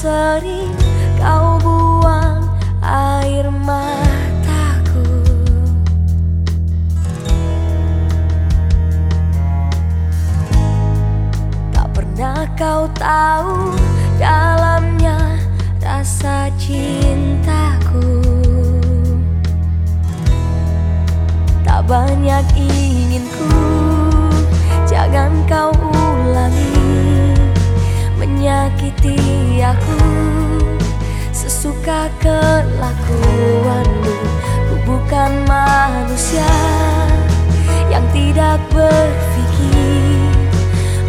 sering kau buang air mataku. Tak pernah kau tahu dalamnya rasa cintaku. Tak banyak inginku kelakuanmu. Ku bukan manusia Yang tidak berpikir.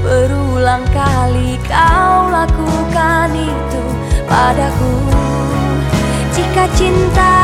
Berulang kali kau lakukan itu padaku. Jika cinta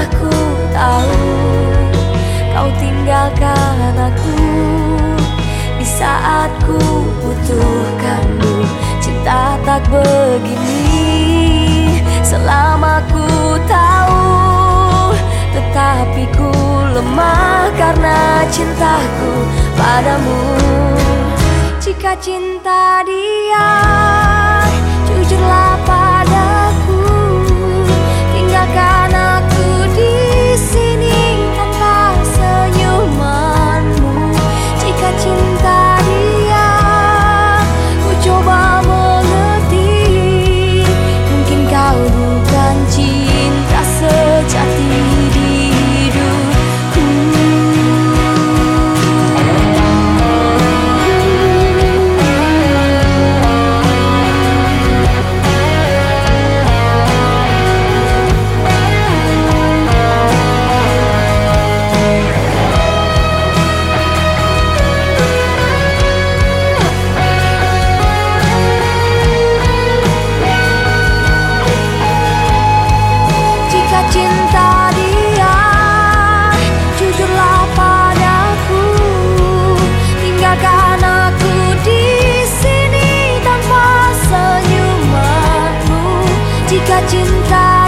pernah ku tahu Kau tinggalkan aku. Di saat ku butuhkanmu Cinta tak begini. Selama ku tahu Tetapi ku lemah karena cintaku padamu. Jika cinta dia 尽在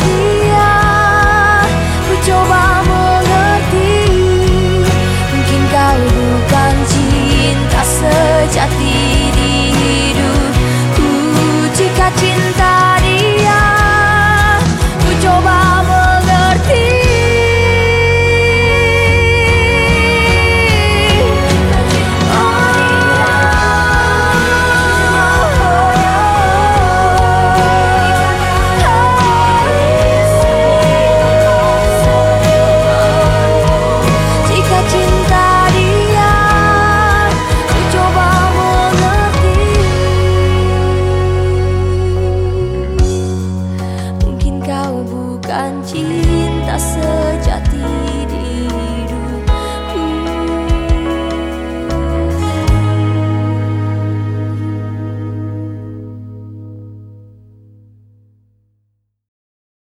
bukan cinta sejati.